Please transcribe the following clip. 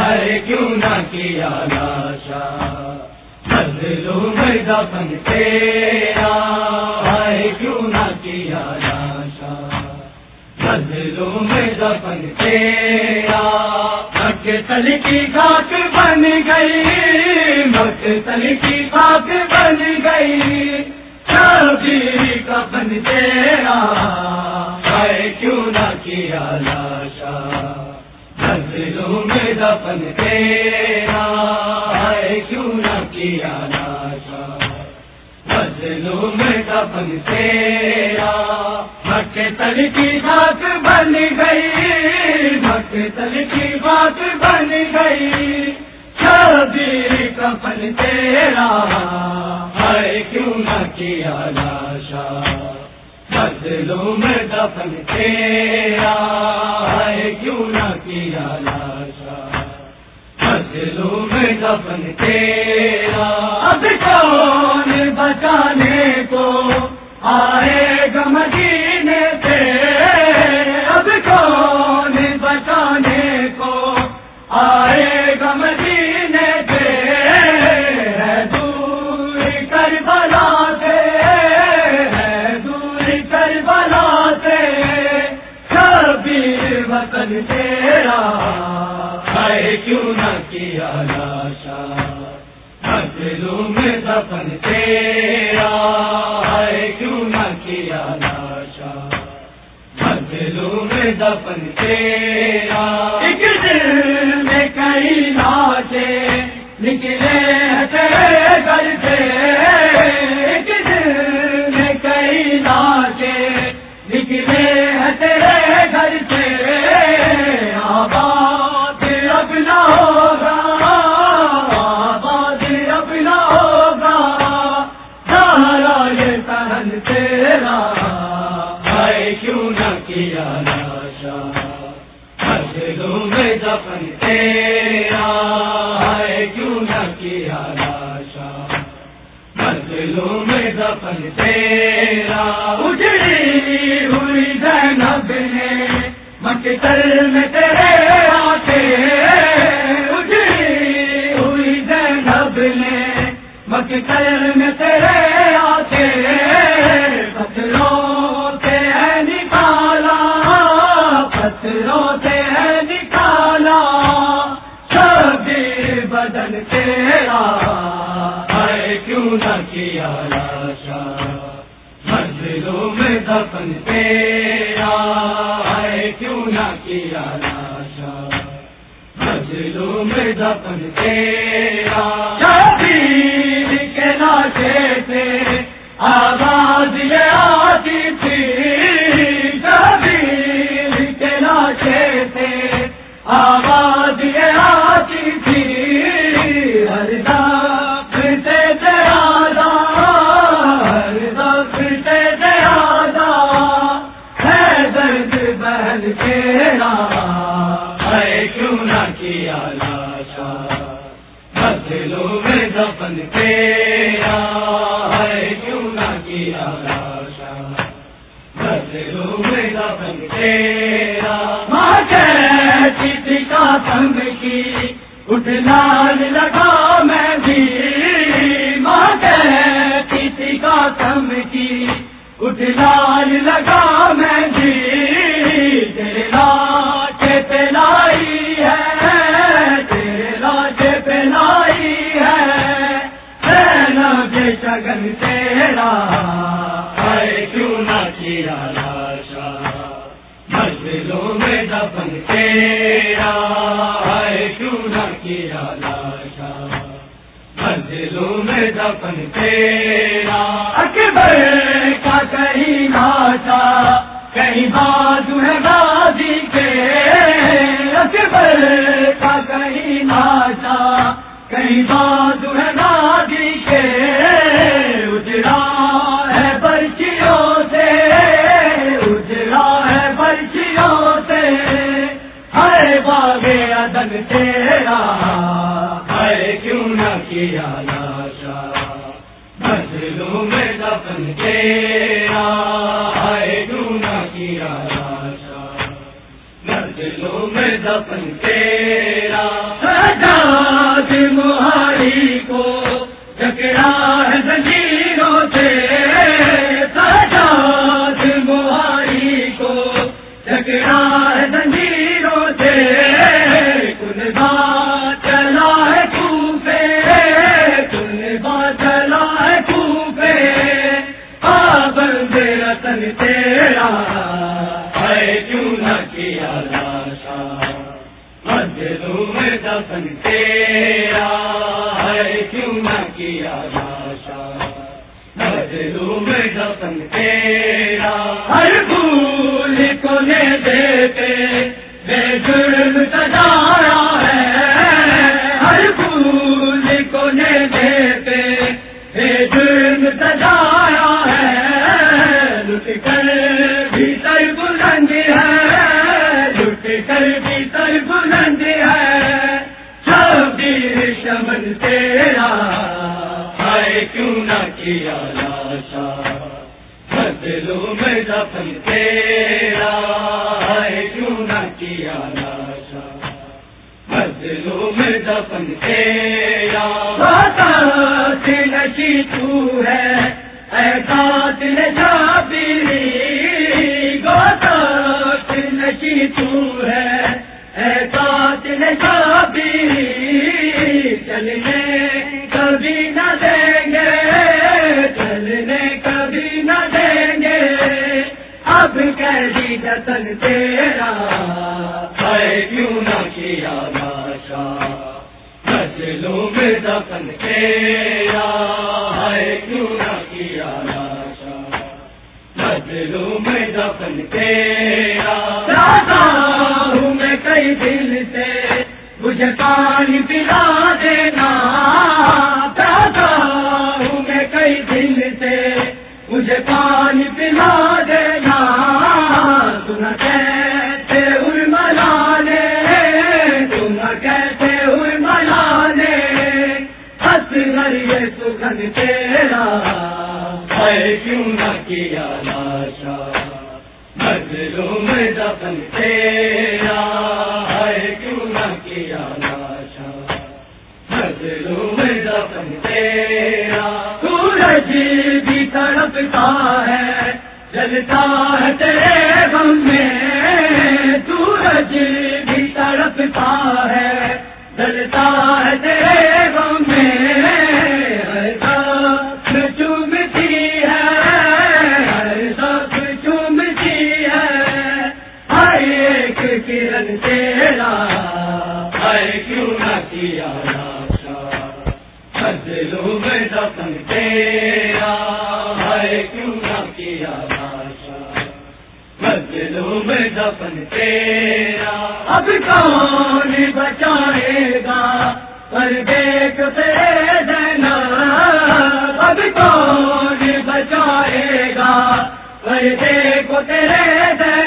ہے کیوں نہ کیا لاشا؟ بدلو میں دفن تیرا ہے کیوں نہ کیا لاشا؟ بدلو میں دفن تیرا مک تل کی خاک بن گئی مک تل کی خاک بن گئی، شادی کا بن تیرا ہے کیوں نہ کیا لاشا؟ میں دفن تیرا ہے، کیوں نہ کیا لاشا بدلوں میں دفن تیرا۔ مک تل کی بات بن گئی مک تل کی بات بن گئی۔ شادی کفن تیرا ہے، کیوں نہ کیا لاشا بدلوں میں دفن تیرا ہے؟ کیوں نہ کیا لاشا بدلوں میں دفن تیرا اب کون بچانے کو آئے شبیر تیرا، ہے کیوں نہ کیا لاشا؟ بدلوں میں دفن تیرا، ہے کیوں نہ کیا لاشا؟ بدلوں میں دفن تیرا۔ ایک دل میں کئی ناچے، نکلے تیرے گھر سے۔ میں دفن تیرا ہے، کیوں نہ کیا لاشا۔ میں دفن تیرا۔ اجڑی ہوئی زینب نے مکتر میں تیرے آتے اجڑی ہوئی زینب نے مکتر میں تیرے نہ کیا لاشا، منزلوں میں دفن تیرا، ہے کیوں نہ کیا لاشا؟ منزلوں میں دفن تیرا۔ شبیر کے ناشے سے آ سنگ کی اٹھنا لگا میں بھی۔ ماں کہتی کا سنگ کی اٹھنا لگا بن تیرا ہے کیوں نہ کیا لاشا مسجدوں میں دفن تیرا اکبر باغ ادن تیرا ہے کیوں نہ کیا لاشا؟ مجلوں میں دفن تیرا ہے کیوں نہ کیا لاشا؟ مجلوں میں دفن تیرا، سجاد مہاری کو جکڑا کو جکڑا دفن تیرا ہے، کیوں نہ کیا لاشا بدلوں دفن تیرا۔ ہر بھول کو لے دیتے، بے جرم سدار کیا لاشا بدلو میں دفن تیرا ہے، کیوں نہ کیا لاشا بدلو میں دفن تیرا۔ نشی تو ہے ایسا اب کیسی جتن تیرا۔ ہے کیوں نہ کیا ناشا بدلوں میں دفن تیرا۔ ہے کیوں نہ کیا ناشا بدلوں میں دفن تیرا۔ دادا ہوں میں کئی دل سے، مجھے پانی پلا پانی پلا دینا تم کیسے ار ملانے تم کہتے ار ملانے ہس گھر یہ سگن تیرا ہے کیوں نہ کیا لاشا بدلوں میں دفن تیرا۔ جلتا ہے تیرے غم میں، سورج بھی تڑپتا ہے۔ جلتا ہے تیرے غم میں، ہر چومتی ہے۔ ہر سب چومتی ہے۔ ہر ایک کرن تیرا ہے کیوں نہ کیا بدلوں میں دفن تیرا ہے کیوں بدلوں میں دفن تیرا۔ اب کون بچائے گا؟ پر دیکھ دینا اب کون بچائے گا؟ پر دیکھ تیرے دینا